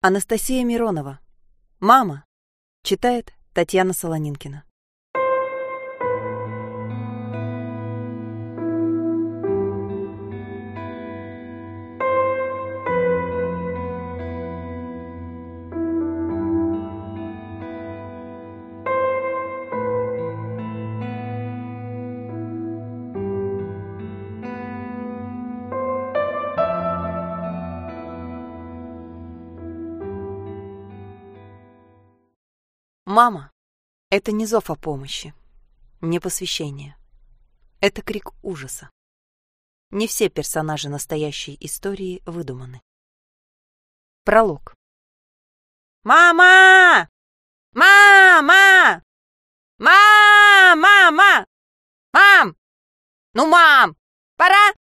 Анастасия Миронова. «Мама!» Читает Татьяна Солонинкина. Мама — это не зов о помощи, не посвящение. Это крик ужаса. Не все персонажи настоящей истории выдуманы. Пролог. «Мама! Мама! Мама! Мам! Ну, мам! Пора!»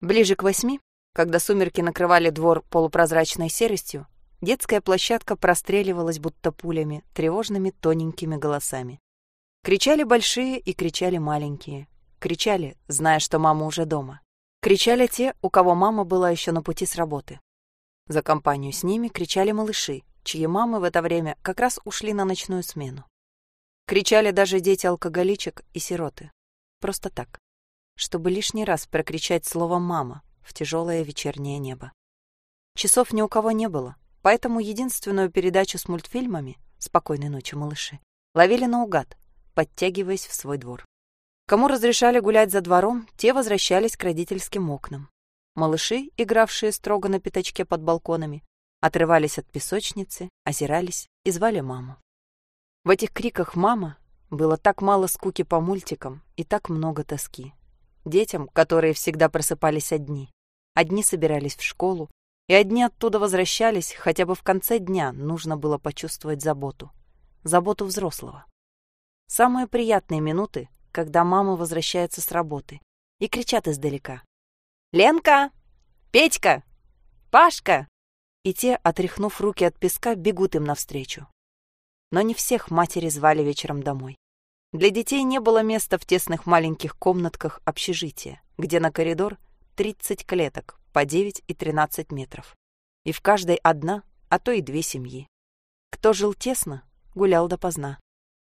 Ближе к восьми, когда сумерки накрывали двор полупрозрачной серостью, Детская площадка простреливалась будто пулями, тревожными тоненькими голосами. Кричали большие и кричали маленькие. Кричали, зная, что мама уже дома. Кричали те, у кого мама была еще на пути с работы. За компанию с ними кричали малыши, чьи мамы в это время как раз ушли на ночную смену. Кричали даже дети алкоголичек и сироты. Просто так, чтобы лишний раз прокричать слово «мама» в тяжелое вечернее небо. Часов ни у кого не было, Поэтому единственную передачу с мультфильмами «Спокойной ночи, малыши» ловили наугад, подтягиваясь в свой двор. Кому разрешали гулять за двором, те возвращались к родительским окнам. Малыши, игравшие строго на пятачке под балконами, отрывались от песочницы, озирались и звали маму. В этих криках «мама» было так мало скуки по мультикам и так много тоски. Детям, которые всегда просыпались одни. Одни собирались в школу, и одни оттуда возвращались, хотя бы в конце дня нужно было почувствовать заботу. Заботу взрослого. Самые приятные минуты, когда мама возвращается с работы и кричат издалека. «Ленка! Петька! Пашка!» И те, отряхнув руки от песка, бегут им навстречу. Но не всех матери звали вечером домой. Для детей не было места в тесных маленьких комнатках общежития, где на коридор 30 клеток, по 9 и 13 метров. И в каждой одна, а то и две семьи. Кто жил тесно, гулял допоздна.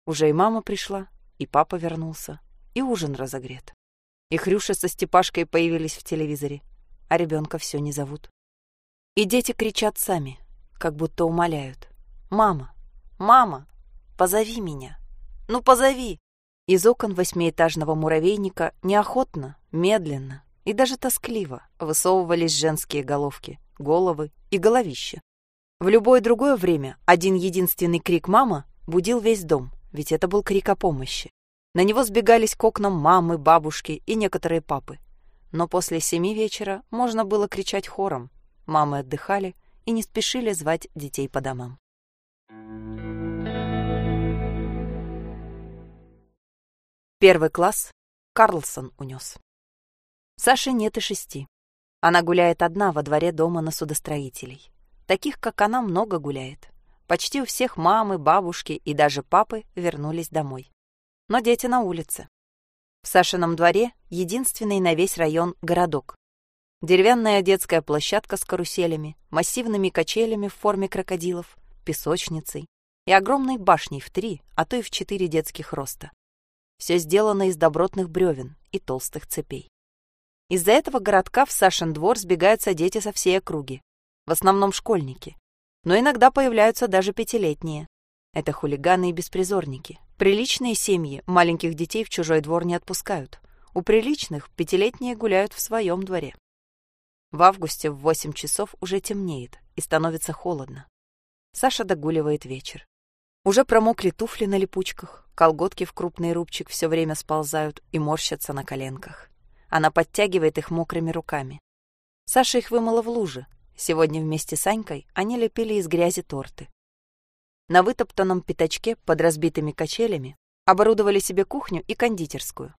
Уже и мама пришла, и папа вернулся, и ужин разогрет. И Хрюша со Степашкой появились в телевизоре, а ребенка все не зовут. И дети кричат сами, как будто умоляют. «Мама! Мама! Позови меня! Ну, позови!» Из окон восьмиэтажного муравейника неохотно, медленно, и даже тоскливо высовывались женские головки, головы и головища. В любое другое время один единственный крик «мама» будил весь дом, ведь это был крик о помощи. На него сбегались к окнам мамы, бабушки и некоторые папы. Но после семи вечера можно было кричать хором. Мамы отдыхали и не спешили звать детей по домам. Первый класс Карлсон унес. Саши нет и шести. Она гуляет одна во дворе дома на судостроителей. Таких, как она, много гуляет. Почти у всех мамы, бабушки и даже папы вернулись домой. Но дети на улице. В Сашином дворе единственный на весь район городок. Деревянная детская площадка с каруселями, массивными качелями в форме крокодилов, песочницей и огромной башней в три, а то и в четыре детских роста. Все сделано из добротных бревен и толстых цепей. Из-за этого городка в Сашин двор сбегаются дети со всей округи. В основном школьники. Но иногда появляются даже пятилетние. Это хулиганы и беспризорники. Приличные семьи маленьких детей в чужой двор не отпускают. У приличных пятилетние гуляют в своем дворе. В августе в 8 часов уже темнеет и становится холодно. Саша догуливает вечер. Уже промокли туфли на липучках, колготки в крупный рубчик все время сползают и морщатся на коленках. Она подтягивает их мокрыми руками. Саша их вымыла в луже. Сегодня вместе с Анькой они лепили из грязи торты. На вытоптанном пятачке под разбитыми качелями оборудовали себе кухню и кондитерскую.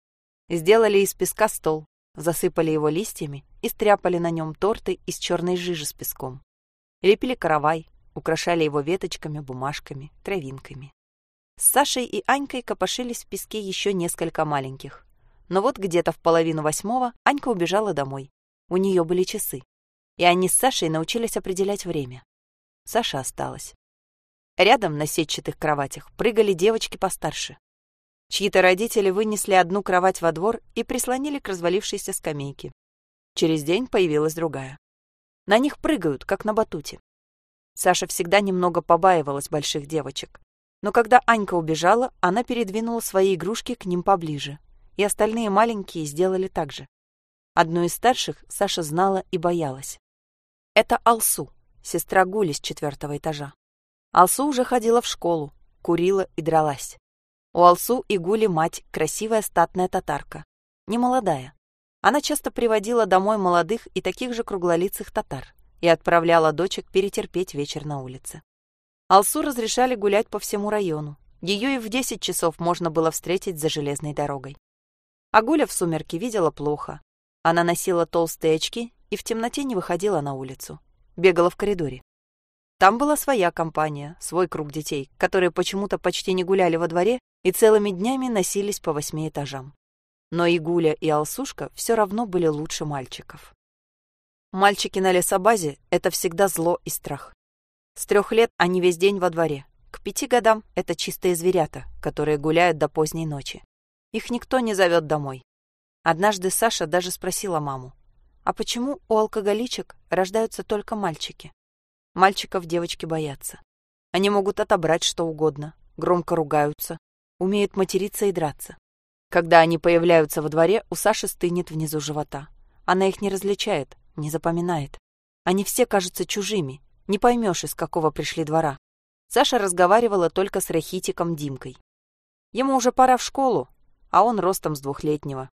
Сделали из песка стол, засыпали его листьями и стряпали на нем торты из черной жижи с песком. Лепили каравай, украшали его веточками, бумажками, травинками. С Сашей и Анькой копошились в песке еще несколько маленьких. Но вот где-то в половину восьмого Анька убежала домой. У нее были часы. И они с Сашей научились определять время. Саша осталась. Рядом на сетчатых кроватях прыгали девочки постарше. Чьи-то родители вынесли одну кровать во двор и прислонили к развалившейся скамейке. Через день появилась другая. На них прыгают, как на батуте. Саша всегда немного побаивалась больших девочек. Но когда Анька убежала, она передвинула свои игрушки к ним поближе. И остальные маленькие сделали так же. Одну из старших Саша знала и боялась. Это Алсу, сестра Гули с четвертого этажа. Алсу уже ходила в школу, курила и дралась. У Алсу и Гули мать красивая статная татарка. Немолодая. Она часто приводила домой молодых и таких же круглолицых татар и отправляла дочек перетерпеть вечер на улице. Алсу разрешали гулять по всему району. Ее и в 10 часов можно было встретить за железной дорогой. А Гуля в сумерки видела плохо. Она носила толстые очки и в темноте не выходила на улицу. Бегала в коридоре. Там была своя компания, свой круг детей, которые почему-то почти не гуляли во дворе и целыми днями носились по восьми этажам но и Гуля, и Алсушка все равно были лучше мальчиков. Мальчики на лесобазе — это всегда зло и страх. С трех лет они весь день во дворе. К пяти годам — это чистые зверята, которые гуляют до поздней ночи. Их никто не зовет домой. Однажды Саша даже спросила маму, а почему у алкоголичек рождаются только мальчики? Мальчиков девочки боятся. Они могут отобрать что угодно, громко ругаются, умеют материться и драться. Когда они появляются во дворе, у Саши стынет внизу живота. Она их не различает, не запоминает. Они все кажутся чужими, не поймешь, из какого пришли двора. Саша разговаривала только с Рахитиком Димкой. Ему уже пора в школу, а он ростом с двухлетнего.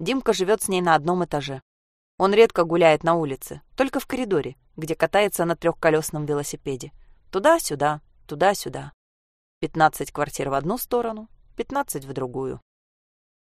Димка живет с ней на одном этаже. Он редко гуляет на улице, только в коридоре, где катается на трехколесном велосипеде. Туда-сюда, туда-сюда. Пятнадцать квартир в одну сторону, пятнадцать в другую.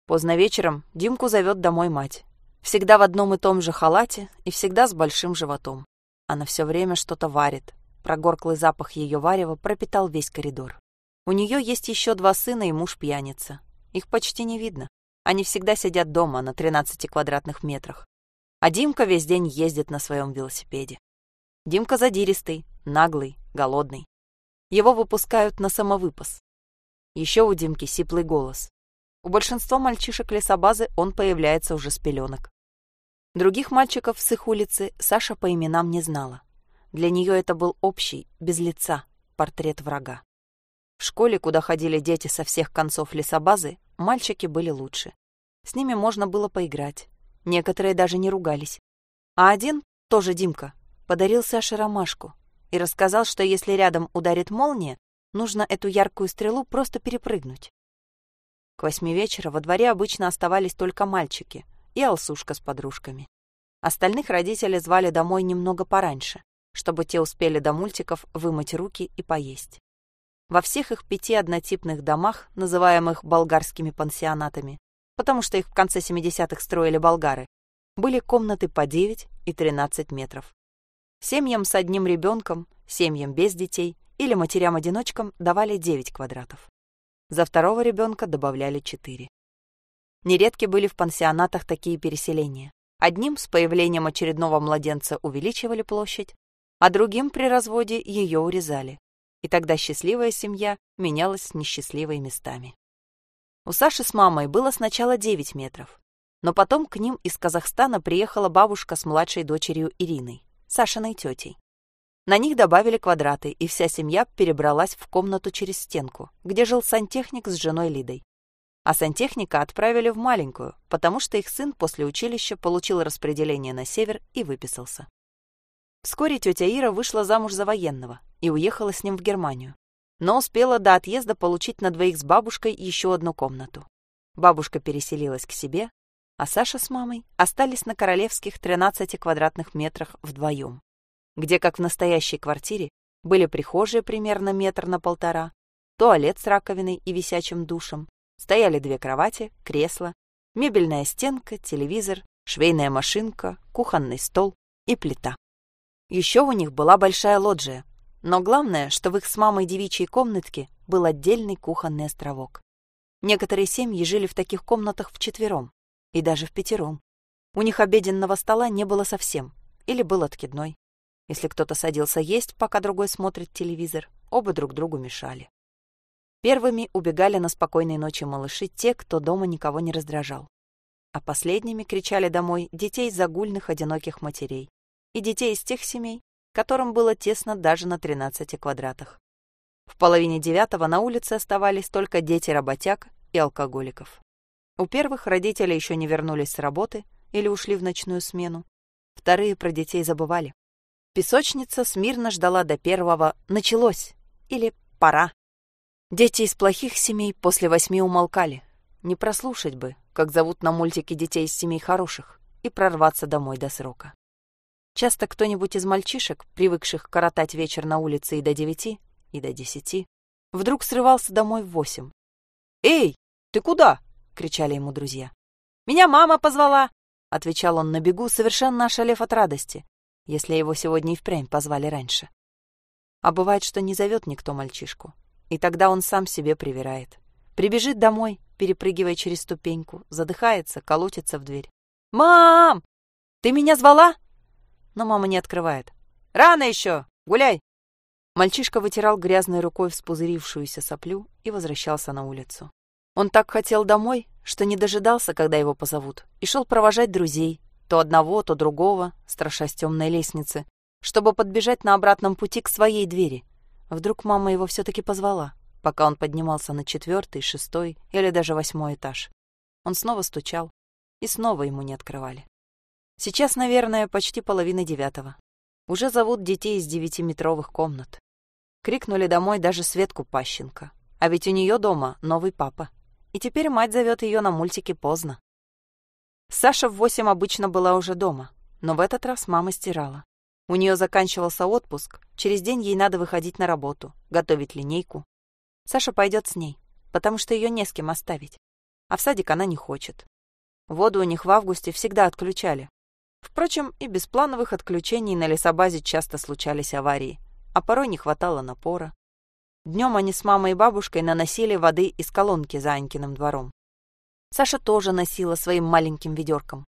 Поздно вечером Димку зовет домой мать. Всегда в одном и том же халате и всегда с большим животом. Она все время что-то варит. Прогорклый запах ее варева пропитал весь коридор. У нее есть еще два сына и муж пьяница. Их почти не видно. Они всегда сидят дома на 13 квадратных метрах. А Димка весь день ездит на своем велосипеде. Димка задиристый, наглый, голодный. Его выпускают на самовыпас. Еще у Димки сиплый голос. У большинства мальчишек лесобазы он появляется уже с пеленок. Других мальчиков с их улицы Саша по именам не знала. Для нее это был общий, без лица, портрет врага. В школе, куда ходили дети со всех концов лесобазы, мальчики были лучше. С ними можно было поиграть. Некоторые даже не ругались. А один, тоже Димка, подарил Саше ромашку и рассказал, что если рядом ударит молния, нужно эту яркую стрелу просто перепрыгнуть. К восьми вечера во дворе обычно оставались только мальчики и Алсушка с подружками. Остальных родители звали домой немного пораньше, чтобы те успели до мультиков вымыть руки и поесть. Во всех их пяти однотипных домах, называемых болгарскими пансионатами, потому что их в конце 70-х строили болгары, были комнаты по 9 и 13 метров. Семьям с одним ребенком, семьям без детей или матерям-одиночкам давали 9 квадратов. За второго ребенка добавляли четыре. Нередки были в пансионатах такие переселения. Одним с появлением очередного младенца увеличивали площадь, а другим при разводе ее урезали. И тогда счастливая семья менялась с несчастливой местами. У Саши с мамой было сначала 9 метров, но потом к ним из Казахстана приехала бабушка с младшей дочерью Ириной, Сашиной тетей. На них добавили квадраты, и вся семья перебралась в комнату через стенку, где жил сантехник с женой Лидой. А сантехника отправили в маленькую, потому что их сын после училища получил распределение на север и выписался. Вскоре тетя Ира вышла замуж за военного и уехала с ним в Германию, но успела до отъезда получить на двоих с бабушкой еще одну комнату. Бабушка переселилась к себе, а Саша с мамой остались на королевских 13 квадратных метрах вдвоем где, как в настоящей квартире, были прихожие примерно метр на полтора, туалет с раковиной и висячим душем, стояли две кровати, кресло, мебельная стенка, телевизор, швейная машинка, кухонный стол и плита. Еще у них была большая лоджия, но главное, что в их с мамой девичьей комнатке был отдельный кухонный островок. Некоторые семьи жили в таких комнатах вчетвером и даже в пятером. У них обеденного стола не было совсем или был откидной. Если кто-то садился есть, пока другой смотрит телевизор, оба друг другу мешали. Первыми убегали на спокойной ночи малыши те, кто дома никого не раздражал. А последними кричали домой детей загульных одиноких матерей и детей из тех семей, которым было тесно даже на 13 квадратах. В половине девятого на улице оставались только дети работяг и алкоголиков. У первых родители еще не вернулись с работы или ушли в ночную смену. Вторые про детей забывали. Песочница смирно ждала до первого «началось» или «пора». Дети из плохих семей после восьми умолкали. Не прослушать бы, как зовут на мультике детей из семей хороших, и прорваться домой до срока. Часто кто-нибудь из мальчишек, привыкших коротать вечер на улице и до девяти, и до десяти, вдруг срывался домой в восемь. «Эй, ты куда?» — кричали ему друзья. «Меня мама позвала!» — отвечал он на бегу, совершенно ошалев от радости, если его сегодня и впрямь позвали раньше. А бывает, что не зовет никто мальчишку, и тогда он сам себе привирает. Прибежит домой, перепрыгивая через ступеньку, задыхается, колотится в дверь. «Мам! Ты меня звала?» Но мама не открывает. «Рано еще! Гуляй!» Мальчишка вытирал грязной рукой вспузырившуюся соплю и возвращался на улицу. Он так хотел домой, что не дожидался, когда его позовут, и шел провожать друзей, то одного, то другого, страшась темной лестницы, чтобы подбежать на обратном пути к своей двери. Вдруг мама его все-таки позвала, пока он поднимался на четвертый, шестой или даже восьмой этаж. Он снова стучал, и снова ему не открывали. Сейчас, наверное, почти половина девятого. Уже зовут детей из девятиметровых комнат. Крикнули домой даже Светку Пащенко. А ведь у нее дома новый папа. И теперь мать зовет ее на мультики поздно. Саша в восемь обычно была уже дома, но в этот раз мама стирала. У нее заканчивался отпуск, через день ей надо выходить на работу, готовить линейку. Саша пойдет с ней, потому что ее не с кем оставить. А в садик она не хочет. Воду у них в августе всегда отключали, Впрочем, и без плановых отключений на лесобазе часто случались аварии, а порой не хватало напора. Днем они с мамой и бабушкой наносили воды из колонки за Анькиным двором. Саша тоже носила своим маленьким ведерком.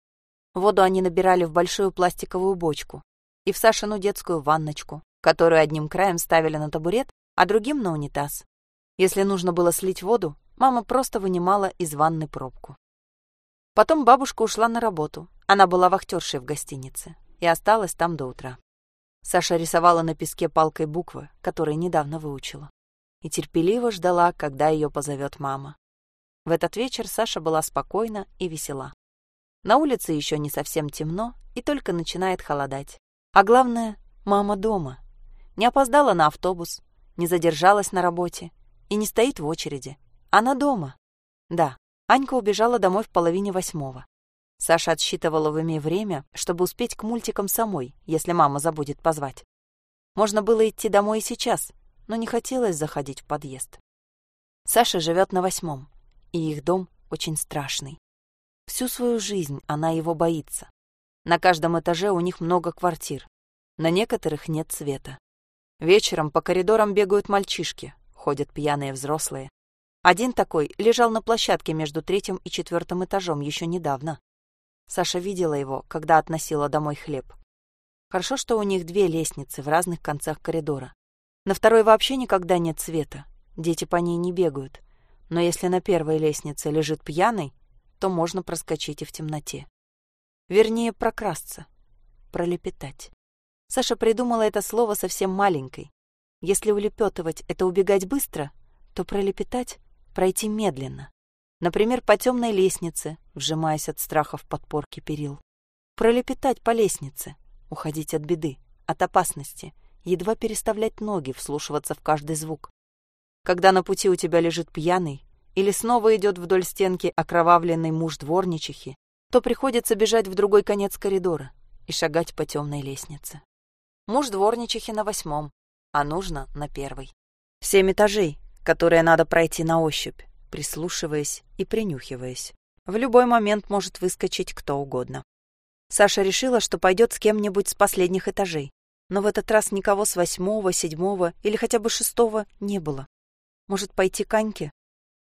Воду они набирали в большую пластиковую бочку и в Сашину детскую ванночку, которую одним краем ставили на табурет, а другим на унитаз. Если нужно было слить воду, мама просто вынимала из ванны пробку. Потом бабушка ушла на работу. Она была вахтершей в гостинице и осталась там до утра. Саша рисовала на песке палкой буквы, которые недавно выучила, и терпеливо ждала, когда ее позовет мама. В этот вечер Саша была спокойна и весела. На улице еще не совсем темно и только начинает холодать. А главное, мама дома. Не опоздала на автобус, не задержалась на работе и не стоит в очереди. Она дома. Да, Анька убежала домой в половине восьмого. Саша отсчитывала в уме время, чтобы успеть к мультикам самой, если мама забудет позвать. Можно было идти домой и сейчас, но не хотелось заходить в подъезд. Саша живет на восьмом, и их дом очень страшный. Всю свою жизнь она его боится. На каждом этаже у них много квартир. На некоторых нет света. Вечером по коридорам бегают мальчишки, ходят пьяные взрослые. Один такой лежал на площадке между третьим и четвертым этажом еще недавно. Саша видела его, когда относила домой хлеб. Хорошо, что у них две лестницы в разных концах коридора. На второй вообще никогда нет света, дети по ней не бегают. Но если на первой лестнице лежит пьяный, то можно проскочить и в темноте. Вернее, прокрасться, пролепетать. Саша придумала это слово совсем маленькой. Если улепетывать — это убегать быстро, то пролепетать пройти медленно. Например, по темной лестнице, вжимаясь от страха в подпорки перил. Пролепетать по лестнице, уходить от беды, от опасности, едва переставлять ноги, вслушиваться в каждый звук. Когда на пути у тебя лежит пьяный или снова идет вдоль стенки окровавленный муж дворничихи, то приходится бежать в другой конец коридора и шагать по темной лестнице. Муж дворничихи на восьмом, а нужно на первой. Семь этажей, которые надо пройти на ощупь, прислушиваясь и принюхиваясь. В любой момент может выскочить кто угодно. Саша решила, что пойдет с кем-нибудь с последних этажей, но в этот раз никого с восьмого, седьмого или хотя бы шестого не было. Может, пойти к Аньке?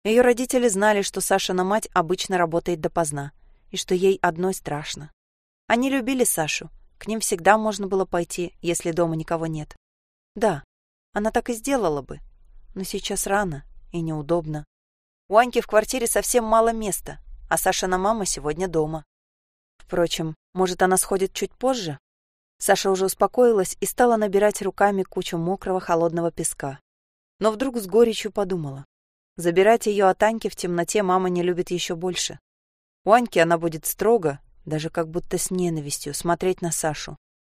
Ее родители знали, что Сашина мать обычно работает допоздна, и что ей одной страшно. Они любили Сашу, к ним всегда можно было пойти, если дома никого нет. Да, она так и сделала бы, но сейчас рано и неудобно. У Аньки в квартире совсем мало места, а Сашина мама сегодня дома. Впрочем, может, она сходит чуть позже? Саша уже успокоилась и стала набирать руками кучу мокрого холодного песка. Но вдруг с горечью подумала. Забирать ее от Аньки в темноте мама не любит еще больше. У Аньки она будет строго, даже как будто с ненавистью, смотреть на Сашу.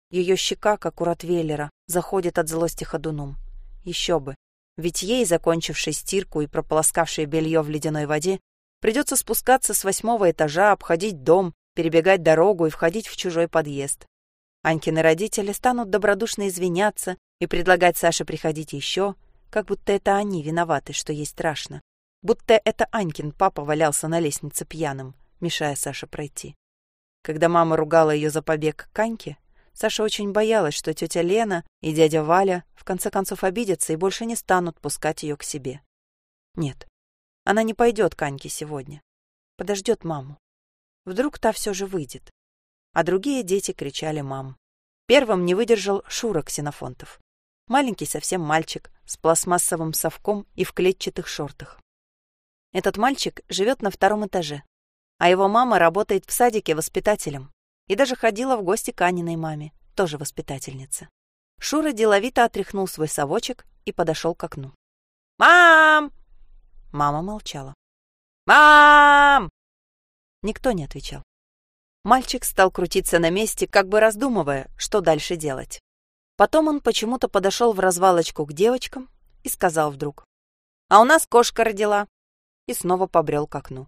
Ее щека, как у Ротвейлера, заходит от злости ходуном. Еще бы. Ведь ей, закончившей стирку и прополоскавшей белье в ледяной воде, придется спускаться с восьмого этажа, обходить дом, перебегать дорогу и входить в чужой подъезд. Анькины родители станут добродушно извиняться и предлагать Саше приходить еще, как будто это они виноваты, что ей страшно. Будто это Анькин папа валялся на лестнице пьяным, мешая Саше пройти. Когда мама ругала ее за побег к Аньке, Саша очень боялась, что тетя Лена и дядя Валя в конце концов обидятся и больше не станут пускать ее к себе. Нет, она не пойдет к Аньке сегодня. Подождет маму. Вдруг та все же выйдет. А другие дети кричали «мам». Первым не выдержал Шура Ксенофонтов. Маленький совсем мальчик с пластмассовым совком и в клетчатых шортах. Этот мальчик живет на втором этаже, а его мама работает в садике воспитателем и даже ходила в гости к Аниной маме, тоже воспитательнице. Шура деловито отряхнул свой совочек и подошел к окну. «Мам!» Мама молчала. «Мам!» Никто не отвечал. Мальчик стал крутиться на месте, как бы раздумывая, что дальше делать. Потом он почему-то подошел в развалочку к девочкам и сказал вдруг. «А у нас кошка родила!» И снова побрел к окну.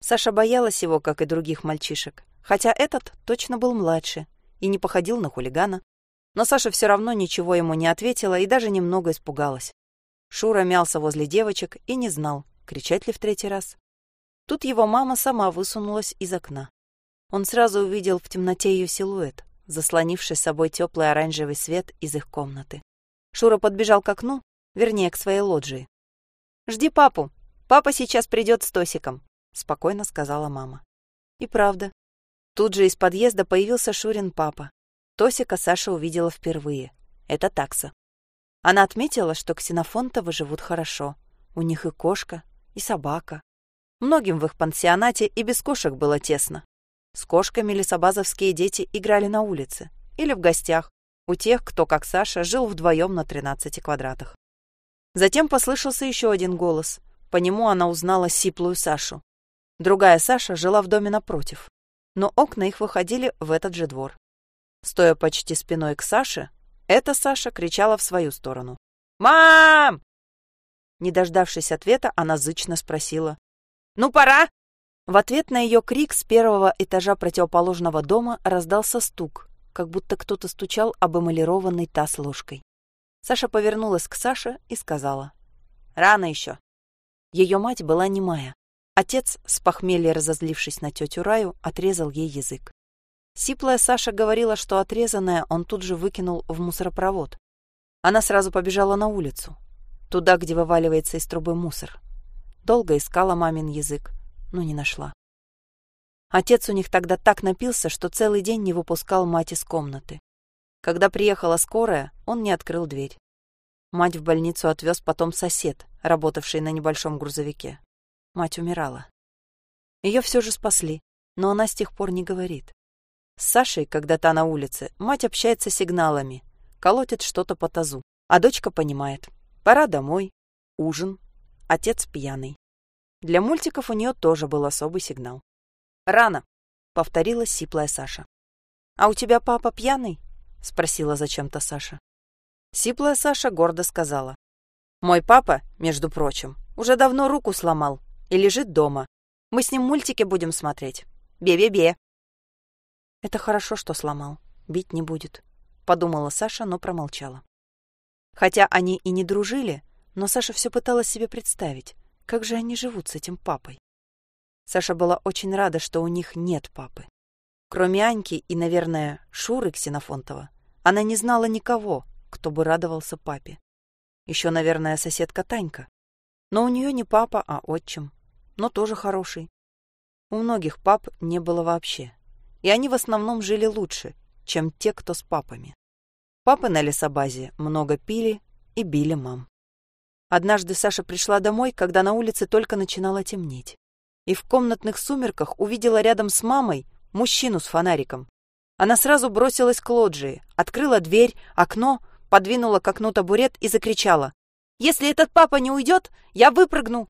Саша боялась его, как и других мальчишек, хотя этот точно был младше и не походил на хулигана. Но Саша все равно ничего ему не ответила и даже немного испугалась. Шура мялся возле девочек и не знал, кричать ли в третий раз. Тут его мама сама высунулась из окна. Он сразу увидел в темноте ее силуэт, заслонивший собой теплый оранжевый свет из их комнаты. Шура подбежал к окну, вернее, к своей лоджии. «Жди папу. Папа сейчас придет с Тосиком», — спокойно сказала мама. И правда. Тут же из подъезда появился Шурин папа. Тосика Саша увидела впервые. Это такса. Она отметила, что ксенофонтовы живут хорошо. У них и кошка, и собака. Многим в их пансионате и без кошек было тесно. С кошками лесобазовские дети играли на улице или в гостях у тех, кто, как Саша, жил вдвоем на 13 квадратах. Затем послышался еще один голос. По нему она узнала сиплую Сашу. Другая Саша жила в доме напротив, но окна их выходили в этот же двор. Стоя почти спиной к Саше, эта Саша кричала в свою сторону. «Мам!» Не дождавшись ответа, она зычно спросила. «Ну, пора!» В ответ на ее крик с первого этажа противоположного дома раздался стук, как будто кто-то стучал об эмалированный таз ложкой. Саша повернулась к Саше и сказала. «Рано еще». Ее мать была немая. Отец, с похмелья разозлившись на тетю Раю, отрезал ей язык. Сиплая Саша говорила, что отрезанное он тут же выкинул в мусоропровод. Она сразу побежала на улицу, туда, где вываливается из трубы мусор. Долго искала мамин язык, но не нашла. Отец у них тогда так напился, что целый день не выпускал мать из комнаты. Когда приехала скорая, он не открыл дверь. Мать в больницу отвез потом сосед, работавший на небольшом грузовике. Мать умирала. Ее все же спасли, но она с тех пор не говорит. С Сашей, когда та на улице, мать общается сигналами, колотит что-то по тазу, а дочка понимает. Пора домой, ужин, отец пьяный. Для мультиков у нее тоже был особый сигнал. «Рано», — повторила сиплая Саша. «А у тебя папа пьяный?» — спросила зачем-то Саша. Сиплая Саша гордо сказала. «Мой папа, между прочим, уже давно руку сломал и лежит дома. Мы с ним мультики будем смотреть. Бе-бе-бе». «Это хорошо, что сломал. Бить не будет», — подумала Саша, но промолчала. Хотя они и не дружили, но Саша все пыталась себе представить, как же они живут с этим папой? Саша была очень рада, что у них нет папы. Кроме Аньки и, наверное, Шуры Ксенофонтова, она не знала никого, кто бы радовался папе. Еще, наверное, соседка Танька. Но у нее не папа, а отчим. Но тоже хороший. У многих пап не было вообще. И они в основном жили лучше, чем те, кто с папами. Папы на лесобазе много пили и били мам. Однажды Саша пришла домой, когда на улице только начинало темнеть. И в комнатных сумерках увидела рядом с мамой мужчину с фонариком. Она сразу бросилась к лоджии, открыла дверь, окно, подвинула к окну табурет и закричала. «Если этот папа не уйдет, я выпрыгну!»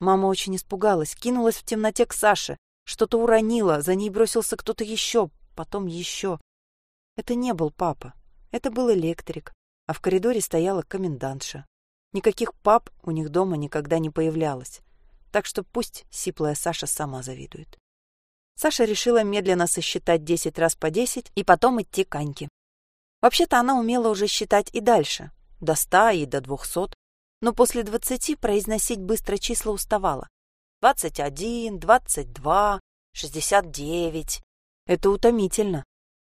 Мама очень испугалась, кинулась в темноте к Саше, что-то уронила, за ней бросился кто-то еще, потом еще. Это не был папа, это был электрик, а в коридоре стояла комендантша. Никаких пап у них дома никогда не появлялось, так что пусть сиплая Саша сама завидует. Саша решила медленно сосчитать десять раз по десять и потом идти к Аньке. Вообще-то она умела уже считать и дальше, до ста и до двухсот, но после двадцати произносить быстро числа уставала. Двадцать один, двадцать два, шестьдесят девять. Это утомительно.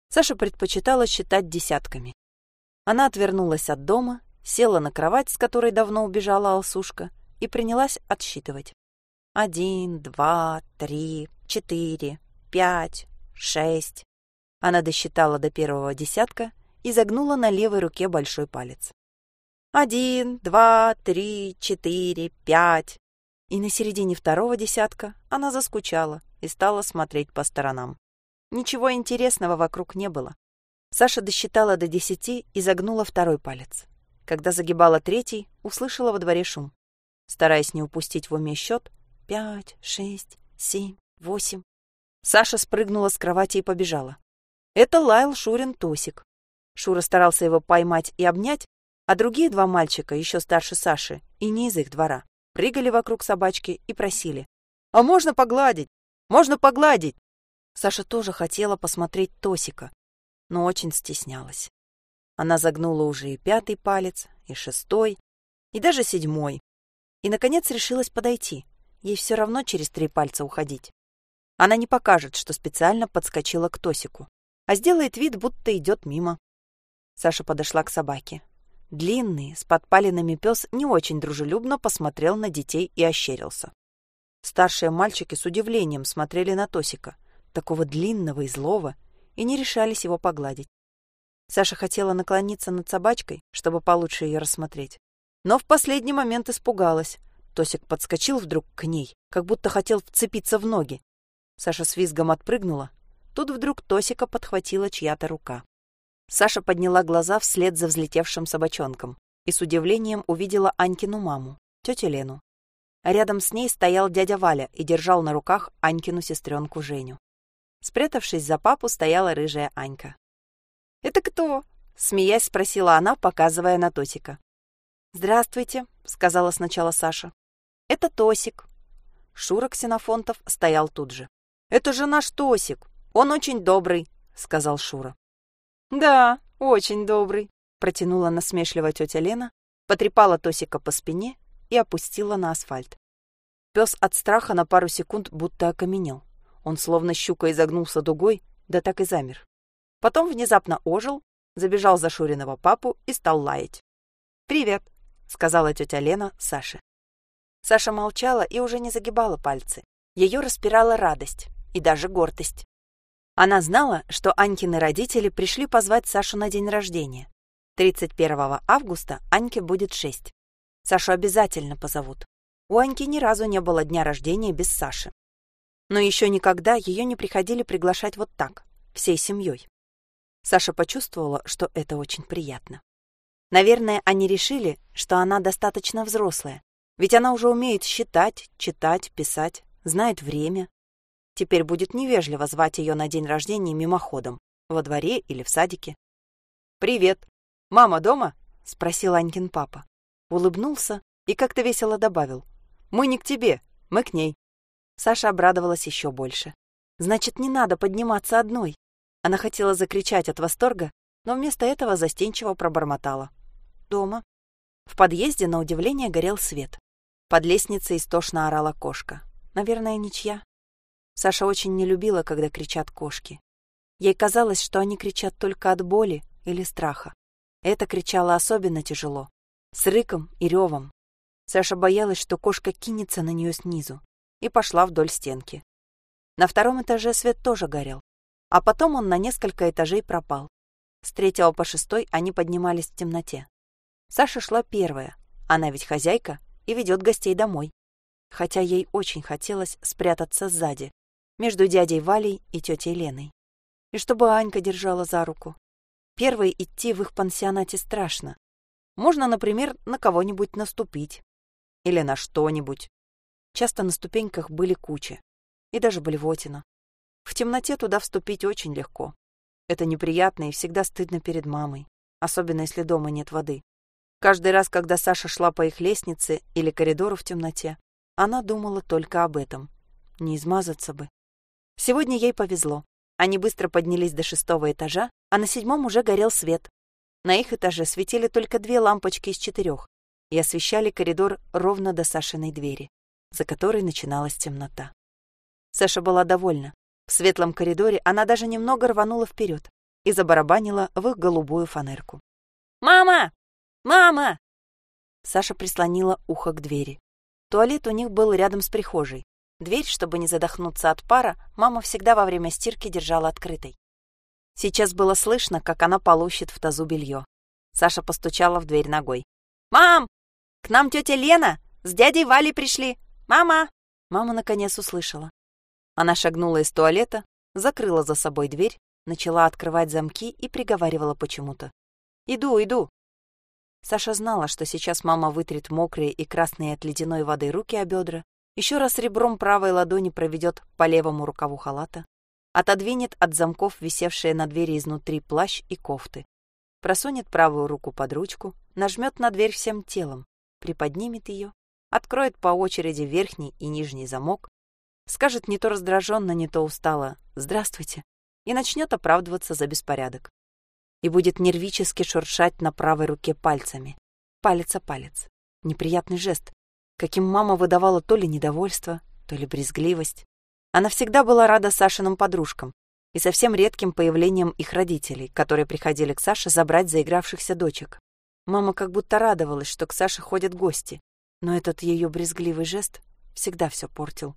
Саша предпочитала считать десятками. Она отвернулась от дома, села на кровать, с которой давно убежала Алсушка, и принялась отсчитывать. Один, два, три, четыре, пять, шесть. Она досчитала до первого десятка и загнула на левой руке большой палец. Один, два, три, четыре, пять. И на середине второго десятка она заскучала и стала смотреть по сторонам. Ничего интересного вокруг не было. Саша досчитала до десяти и загнула второй палец. Когда загибала третий, услышала во дворе шум. Стараясь не упустить в уме счет, пять, шесть, семь, восемь. Саша спрыгнула с кровати и побежала. Это лаял Шурин Тосик. Шура старался его поймать и обнять, а другие два мальчика, еще старше Саши, и не из их двора, прыгали вокруг собачки и просили. «А можно погладить? Можно погладить!» Саша тоже хотела посмотреть Тосика, но очень стеснялась. Она загнула уже и пятый палец, и шестой, и даже седьмой. И, наконец, решилась подойти. Ей все равно через три пальца уходить. Она не покажет, что специально подскочила к Тосику, а сделает вид, будто идет мимо. Саша подошла к собаке. Длинный, с подпалинами пес не очень дружелюбно посмотрел на детей и ощерился. Старшие мальчики с удивлением смотрели на Тосика, такого длинного и злого, и не решались его погладить. Саша хотела наклониться над собачкой, чтобы получше ее рассмотреть. Но в последний момент испугалась. Тосик подскочил вдруг к ней, как будто хотел вцепиться в ноги. Саша с визгом отпрыгнула. Тут вдруг Тосика подхватила чья-то рука. Саша подняла глаза вслед за взлетевшим собачонком и с удивлением увидела Анькину маму, тетю Лену. рядом с ней стоял дядя Валя и держал на руках Анькину сестренку Женю. Спрятавшись за папу, стояла рыжая Анька. «Это кто?» — смеясь спросила она, показывая на Тосика. «Здравствуйте», — сказала сначала Саша. «Это Тосик». Шура Ксенофонтов стоял тут же. «Это же наш Тосик. Он очень добрый», — сказал Шура. «Да, очень добрый», — протянула насмешливо тетя Лена, потрепала Тосика по спине и опустила на асфальт. Пес от страха на пару секунд будто окаменел. Он словно щука изогнулся дугой, да так и замер. Потом внезапно ожил, забежал за Шуриного папу и стал лаять. «Привет», — сказала тетя Лена Саше. Саша молчала и уже не загибала пальцы. Ее распирала радость и даже гордость. Она знала, что Анькины родители пришли позвать Сашу на день рождения. 31 августа Аньке будет 6. Сашу обязательно позовут. У Аньки ни разу не было дня рождения без Саши. Но еще никогда ее не приходили приглашать вот так, всей семьей. Саша почувствовала, что это очень приятно. Наверное, они решили, что она достаточно взрослая, ведь она уже умеет считать, читать, писать, знает время. Теперь будет невежливо звать ее на день рождения мимоходом, во дворе или в садике. «Привет! Мама дома?» — спросил Анькин папа. Улыбнулся и как-то весело добавил. «Мы не к тебе, мы к ней». Саша обрадовалась еще больше. Значит, не надо подниматься одной. Она хотела закричать от восторга, но вместо этого застенчиво пробормотала. Дома. В подъезде, на удивление, горел свет. Под лестницей истошно орала кошка. Наверное, ничья. Саша очень не любила, когда кричат кошки. Ей казалось, что они кричат только от боли или страха. Это кричало особенно тяжело, с рыком и ревом. Саша боялась, что кошка кинется на нее снизу и пошла вдоль стенки. На втором этаже свет тоже горел. А потом он на несколько этажей пропал. С третьего по шестой они поднимались в темноте. Саша шла первая, она ведь хозяйка и ведет гостей домой. Хотя ей очень хотелось спрятаться сзади, между дядей Валей и тетей Леной. И чтобы Анька держала за руку. Первой идти в их пансионате страшно. Можно, например, на кого-нибудь наступить. Или на что-нибудь. Часто на ступеньках были кучи. И даже блевотина. В темноте туда вступить очень легко. Это неприятно и всегда стыдно перед мамой, особенно если дома нет воды. Каждый раз, когда Саша шла по их лестнице или коридору в темноте, она думала только об этом. Не измазаться бы. Сегодня ей повезло. Они быстро поднялись до шестого этажа, а на седьмом уже горел свет. На их этаже светили только две лампочки из четырех и освещали коридор ровно до Сашиной двери, за которой начиналась темнота. Саша была довольна. В светлом коридоре она даже немного рванула вперед и забарабанила в их голубую фанерку. «Мама! Мама!» Саша прислонила ухо к двери. Туалет у них был рядом с прихожей. Дверь, чтобы не задохнуться от пара, мама всегда во время стирки держала открытой. Сейчас было слышно, как она полощет в тазу белье. Саша постучала в дверь ногой. «Мам! К нам тетя Лена! С дядей Валей пришли! Мама!» Мама наконец услышала. Она шагнула из туалета, закрыла за собой дверь, начала открывать замки и приговаривала почему-то. «Иду, иду!» Саша знала, что сейчас мама вытрет мокрые и красные от ледяной воды руки о бедра, еще раз ребром правой ладони проведет по левому рукаву халата, отодвинет от замков висевшие на двери изнутри плащ и кофты, просунет правую руку под ручку, нажмет на дверь всем телом, приподнимет ее, откроет по очереди верхний и нижний замок, скажет не то раздраженно, не то устало «Здравствуйте» и начнет оправдываться за беспорядок. И будет нервически шуршать на правой руке пальцами. Палец о палец. Неприятный жест, каким мама выдавала то ли недовольство, то ли брезгливость. Она всегда была рада Сашиным подружкам и совсем редким появлением их родителей, которые приходили к Саше забрать заигравшихся дочек. Мама как будто радовалась, что к Саше ходят гости, но этот ее брезгливый жест всегда все портил.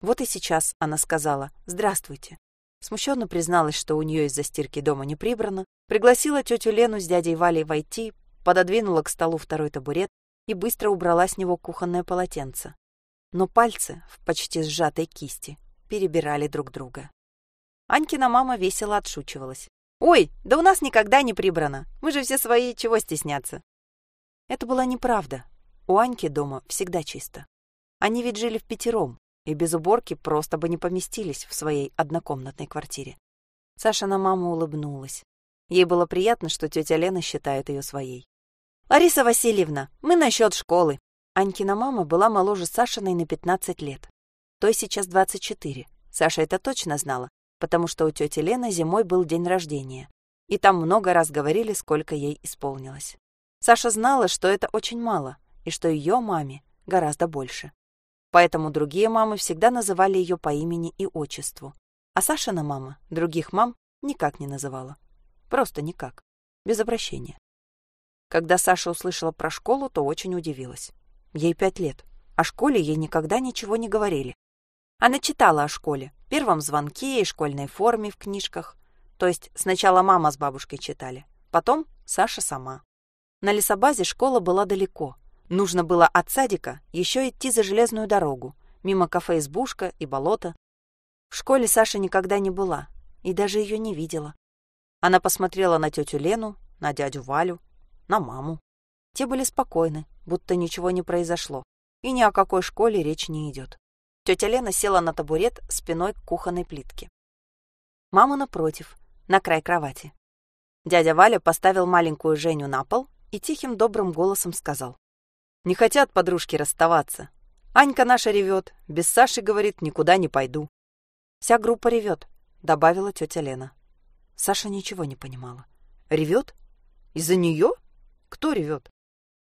Вот и сейчас она сказала «Здравствуйте». Смущенно призналась, что у нее из-за стирки дома не прибрано, пригласила тетю Лену с дядей Валей войти, пододвинула к столу второй табурет и быстро убрала с него кухонное полотенце. Но пальцы в почти сжатой кисти перебирали друг друга. Анькина мама весело отшучивалась. «Ой, да у нас никогда не прибрано. Мы же все свои, чего стесняться?» Это была неправда. У Аньки дома всегда чисто. Они ведь жили в пятером, и без уборки просто бы не поместились в своей однокомнатной квартире. Саша на маму улыбнулась. Ей было приятно, что тетя Лена считает ее своей. «Лариса Васильевна, мы насчет школы». Анькина мама была моложе Сашиной на 15 лет. Той сейчас 24. Саша это точно знала, потому что у тети Лены зимой был день рождения. И там много раз говорили, сколько ей исполнилось. Саша знала, что это очень мало, и что ее маме гораздо больше поэтому другие мамы всегда называли ее по имени и отчеству. А Сашина мама других мам никак не называла. Просто никак. Без обращения. Когда Саша услышала про школу, то очень удивилась. Ей пять лет. О школе ей никогда ничего не говорили. Она читала о школе, первом звонке и школьной форме в книжках. То есть сначала мама с бабушкой читали, потом Саша сама. На лесобазе школа была далеко, Нужно было от садика еще идти за железную дорогу, мимо кафе «Избушка» и болота. В школе Саша никогда не была и даже ее не видела. Она посмотрела на тетю Лену, на дядю Валю, на маму. Те были спокойны, будто ничего не произошло, и ни о какой школе речь не идет. Тетя Лена села на табурет спиной к кухонной плитке. Мама напротив, на край кровати. Дядя Валя поставил маленькую Женю на пол и тихим добрым голосом сказал. Не хотят подружки расставаться. Анька наша ревет, без Саши, говорит, никуда не пойду. Вся группа ревет, добавила тетя Лена. Саша ничего не понимала. Ревет? Из-за нее? Кто ревет?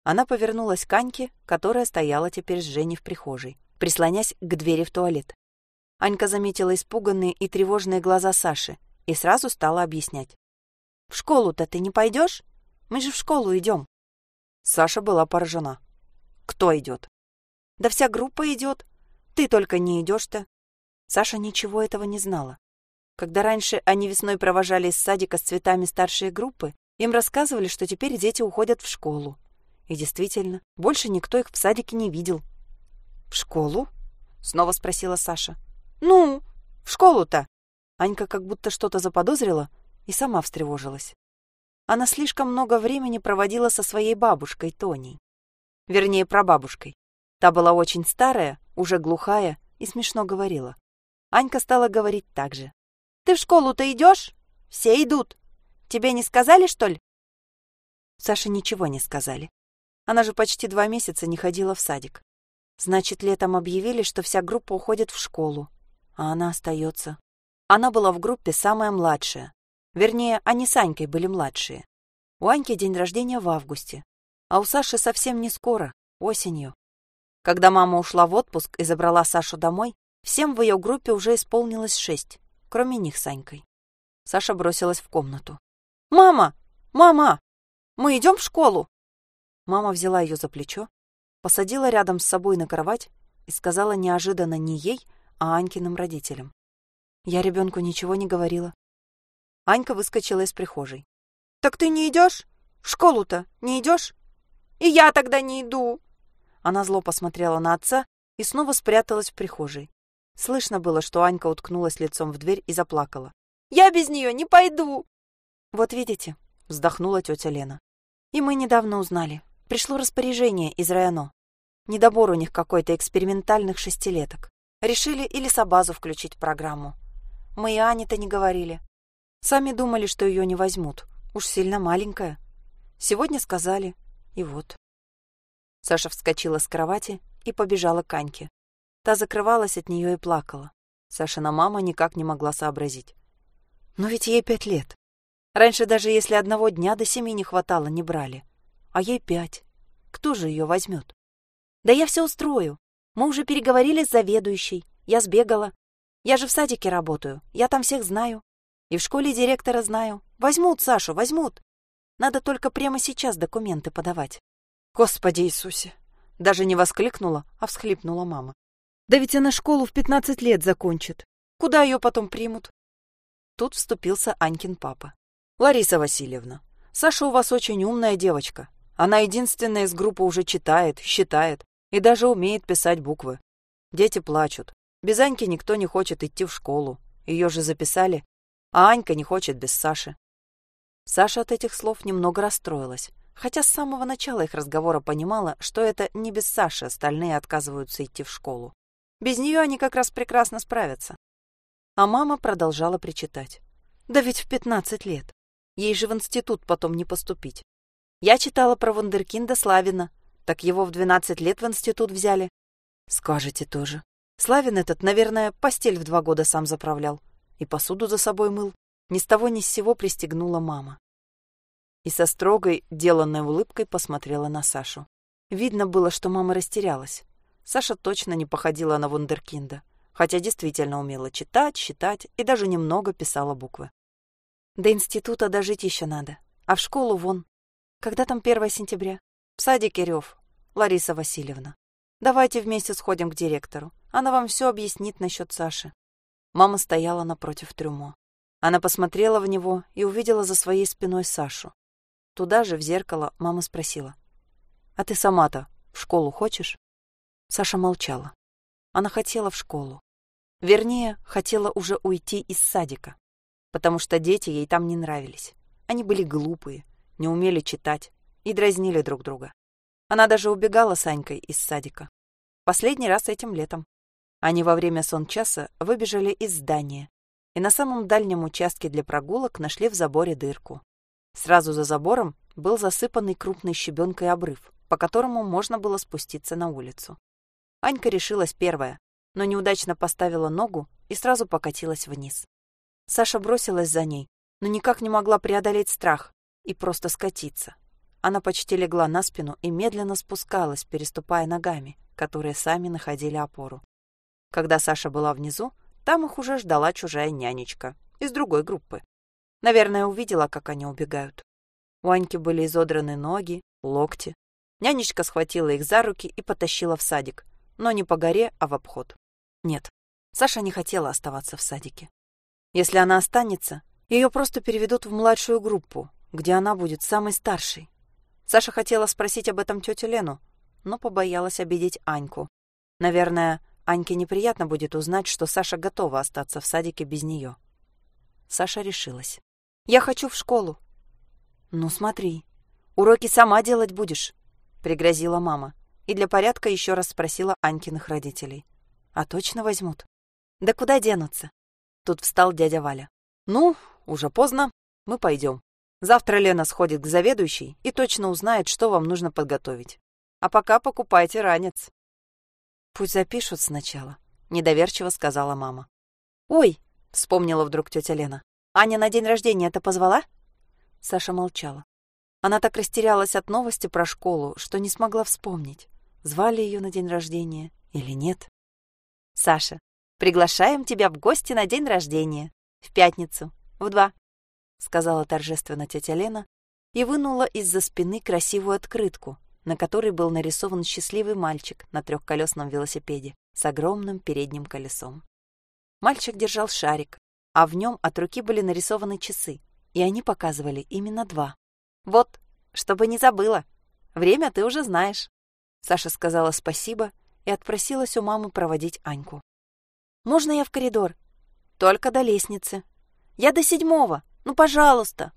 Она повернулась к Аньке, которая стояла теперь с Женей в прихожей, прислонясь к двери в туалет. Анька заметила испуганные и тревожные глаза Саши и сразу стала объяснять. «В школу-то ты не пойдешь? Мы же в школу идем». Саша была поражена. Кто идет? Да вся группа идет. Ты только не идешь-то. Саша ничего этого не знала. Когда раньше они весной провожали из садика с цветами старшие группы, им рассказывали, что теперь дети уходят в школу. И действительно, больше никто их в садике не видел. «В школу?» — снова спросила Саша. «Ну, в школу-то!» Анька как будто что-то заподозрила и сама встревожилась. Она слишком много времени проводила со своей бабушкой Тоней. Вернее, прабабушкой. Та была очень старая, уже глухая и смешно говорила. Анька стала говорить так же. «Ты в школу-то идешь? Все идут. Тебе не сказали, что ли?» Саше ничего не сказали. Она же почти два месяца не ходила в садик. Значит, летом объявили, что вся группа уходит в школу, а она остается. Она была в группе самая младшая. Вернее, они с Анькой были младшие. У Аньки день рождения в августе, а у Саши совсем не скоро, осенью. Когда мама ушла в отпуск и забрала Сашу домой, всем в ее группе уже исполнилось шесть, кроме них с Анькой. Саша бросилась в комнату. «Мама! Мама! Мы идем в школу!» Мама взяла ее за плечо, посадила рядом с собой на кровать и сказала неожиданно не ей, а Анькиным родителям. Я ребенку ничего не говорила. Анька выскочила из прихожей. «Так ты не идешь? В школу-то не идешь? И я тогда не иду!» Она зло посмотрела на отца и снова спряталась в прихожей. Слышно было, что Анька уткнулась лицом в дверь и заплакала. «Я без нее не пойду!» «Вот видите», — вздохнула тетя Лена. «И мы недавно узнали. Пришло распоряжение из районо. Недобор у них какой-то экспериментальных шестилеток. Решили и лесобазу включить в программу. Мы и Ане-то не говорили. Сами думали, что ее не возьмут. Уж сильно маленькая. Сегодня сказали. И вот». Саша вскочила с кровати и побежала к Аньке. Та закрывалась от нее и плакала. Сашина мама никак не могла сообразить. Но ведь ей пять лет. Раньше даже если одного дня до семи не хватало, не брали. А ей пять. Кто же ее возьмет? Да я все устрою. Мы уже переговорили с заведующей. Я сбегала. Я же в садике работаю. Я там всех знаю. И в школе директора знаю. Возьмут Сашу, возьмут. Надо только прямо сейчас документы подавать. Господи Иисусе! Даже не воскликнула, а всхлипнула мама. Да ведь она школу в пятнадцать лет закончит. Куда ее потом примут? Тут вступился Анькин папа. «Лариса Васильевна, Саша у вас очень умная девочка. Она единственная из группы уже читает, считает и даже умеет писать буквы. Дети плачут. Без Аньки никто не хочет идти в школу. Ее же записали, а Анька не хочет без Саши. Саша от этих слов немного расстроилась, хотя с самого начала их разговора понимала, что это не без Саши остальные отказываются идти в школу. Без нее они как раз прекрасно справятся. А мама продолжала причитать. Да ведь в пятнадцать лет. Ей же в институт потом не поступить. Я читала про вундеркинда Славина. Так его в двенадцать лет в институт взяли. Скажете тоже. Славин этот, наверное, постель в два года сам заправлял. И посуду за собой мыл. Ни с того ни с сего пристегнула мама. И со строгой, деланной улыбкой посмотрела на Сашу. Видно было, что мама растерялась. Саша точно не походила на вундеркинда, хотя действительно умела читать, считать и даже немного писала буквы. До института дожить еще надо. А в школу вон. Когда там 1 сентября? В садике рев. Лариса Васильевна. Давайте вместе сходим к директору. Она вам все объяснит насчет Саши. Мама стояла напротив трюмо. Она посмотрела в него и увидела за своей спиной Сашу. Туда же, в зеркало, мама спросила. «А ты сама-то в школу хочешь?» Саша молчала. Она хотела в школу. Вернее, хотела уже уйти из садика потому что дети ей там не нравились. Они были глупые, не умели читать и дразнили друг друга. Она даже убегала с Анькой из садика. Последний раз этим летом. Они во время сон-часа выбежали из здания и на самом дальнем участке для прогулок нашли в заборе дырку. Сразу за забором был засыпанный крупной щебенкой обрыв, по которому можно было спуститься на улицу. Анька решилась первая, но неудачно поставила ногу и сразу покатилась вниз. Саша бросилась за ней, но никак не могла преодолеть страх и просто скатиться. Она почти легла на спину и медленно спускалась, переступая ногами, которые сами находили опору. Когда Саша была внизу, там их уже ждала чужая нянечка из другой группы. Наверное, увидела, как они убегают. У Аньки были изодраны ноги, локти. Нянечка схватила их за руки и потащила в садик, но не по горе, а в обход. Нет, Саша не хотела оставаться в садике. Если она останется, ее просто переведут в младшую группу, где она будет самой старшей. Саша хотела спросить об этом тетю Лену, но побоялась обидеть Аньку. Наверное, Аньке неприятно будет узнать, что Саша готова остаться в садике без нее. Саша решилась. «Я хочу в школу». «Ну смотри, уроки сама делать будешь», — пригрозила мама и для порядка еще раз спросила Анькиных родителей. «А точно возьмут?» «Да куда денутся?» Тут встал дядя Валя. «Ну, уже поздно, мы пойдем. Завтра Лена сходит к заведующей и точно узнает, что вам нужно подготовить. А пока покупайте ранец». «Пусть запишут сначала», — недоверчиво сказала мама. «Ой!» — вспомнила вдруг тетя Лена. «Аня на день рождения это позвала?» Саша молчала. Она так растерялась от новости про школу, что не смогла вспомнить, звали ее на день рождения или нет. «Саша, приглашаем тебя в гости на день рождения. В пятницу, в два», — сказала торжественно тетя Лена и вынула из-за спины красивую открытку, на которой был нарисован счастливый мальчик на трехколесном велосипеде с огромным передним колесом. Мальчик держал шарик, а в нем от руки были нарисованы часы, и они показывали именно два. «Вот, чтобы не забыла. Время ты уже знаешь». Саша сказала спасибо и отпросилась у мамы проводить Аньку. «Можно я в коридор?» «Только до лестницы». «Я до седьмого. Ну, пожалуйста».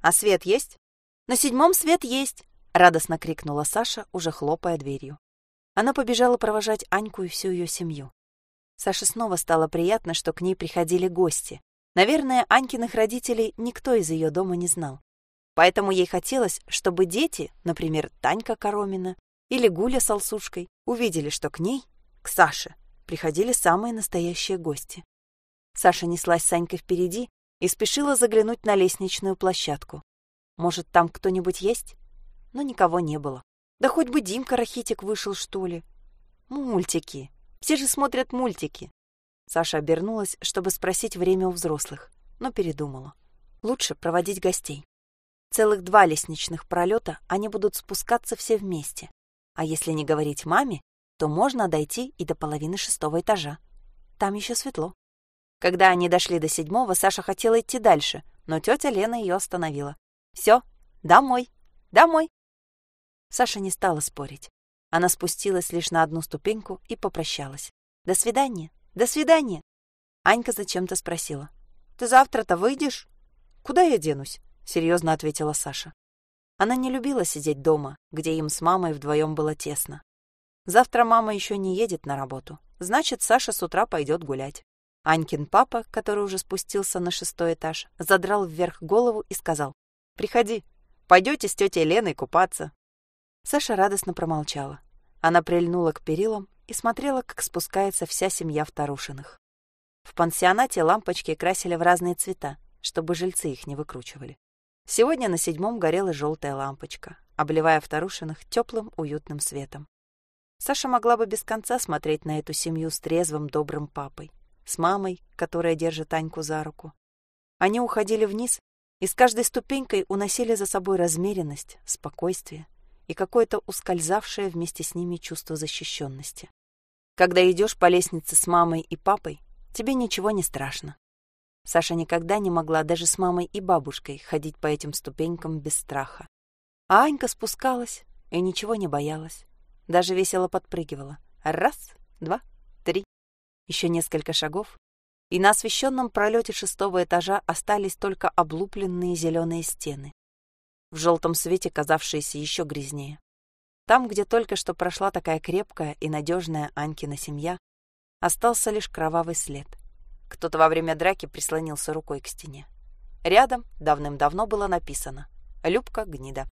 «А свет есть?» «На седьмом свет есть», — радостно крикнула Саша, уже хлопая дверью. Она побежала провожать Аньку и всю ее семью. Саше снова стало приятно, что к ней приходили гости. Наверное, Анькиных родителей никто из ее дома не знал. Поэтому ей хотелось, чтобы дети, например, Танька Коромина или Гуля с Алсушкой, увидели, что к ней, к Саше, приходили самые настоящие гости. Саша неслась Санькой впереди и спешила заглянуть на лестничную площадку. Может, там кто-нибудь есть? Но никого не было. Да хоть бы Димка Рахитик вышел, что ли. Мультики. Все же смотрят мультики. Саша обернулась, чтобы спросить время у взрослых, но передумала. Лучше проводить гостей. Целых два лестничных пролета они будут спускаться все вместе. А если не говорить маме, то можно дойти и до половины шестого этажа. Там еще светло. Когда они дошли до седьмого, Саша хотела идти дальше, но тетя Лена ее остановила. «Все, домой, домой». Саша не стала спорить. Она спустилась лишь на одну ступеньку и попрощалась. «До свидания, до свидания». Анька зачем-то спросила. «Ты завтра-то выйдешь?» «Куда я денусь?» — серьезно ответила Саша. Она не любила сидеть дома, где им с мамой вдвоем было тесно. Завтра мама еще не едет на работу, значит, Саша с утра пойдет гулять. Анькин папа, который уже спустился на шестой этаж, задрал вверх голову и сказал, «Приходи, пойдете с тетей Леной купаться». Саша радостно промолчала. Она прильнула к перилам и смотрела, как спускается вся семья Вторушиных. В пансионате лампочки красили в разные цвета, чтобы жильцы их не выкручивали. Сегодня на седьмом горела желтая лампочка, обливая вторушиных теплым уютным светом. Саша могла бы без конца смотреть на эту семью с трезвым добрым папой, с мамой, которая держит Аньку за руку. Они уходили вниз и с каждой ступенькой уносили за собой размеренность, спокойствие и какое-то ускользавшее вместе с ними чувство защищенности. Когда идешь по лестнице с мамой и папой, тебе ничего не страшно. Саша никогда не могла даже с мамой и бабушкой ходить по этим ступенькам без страха. А Анька спускалась и ничего не боялась. Даже весело подпрыгивала. Раз, два, три. Еще несколько шагов, и на освещенном пролете шестого этажа остались только облупленные зеленые стены, в желтом свете казавшиеся еще грязнее. Там, где только что прошла такая крепкая и надежная Анькина семья, остался лишь кровавый след — кто-то во время драки прислонился рукой к стене. Рядом давным-давно было написано «Любка гнида».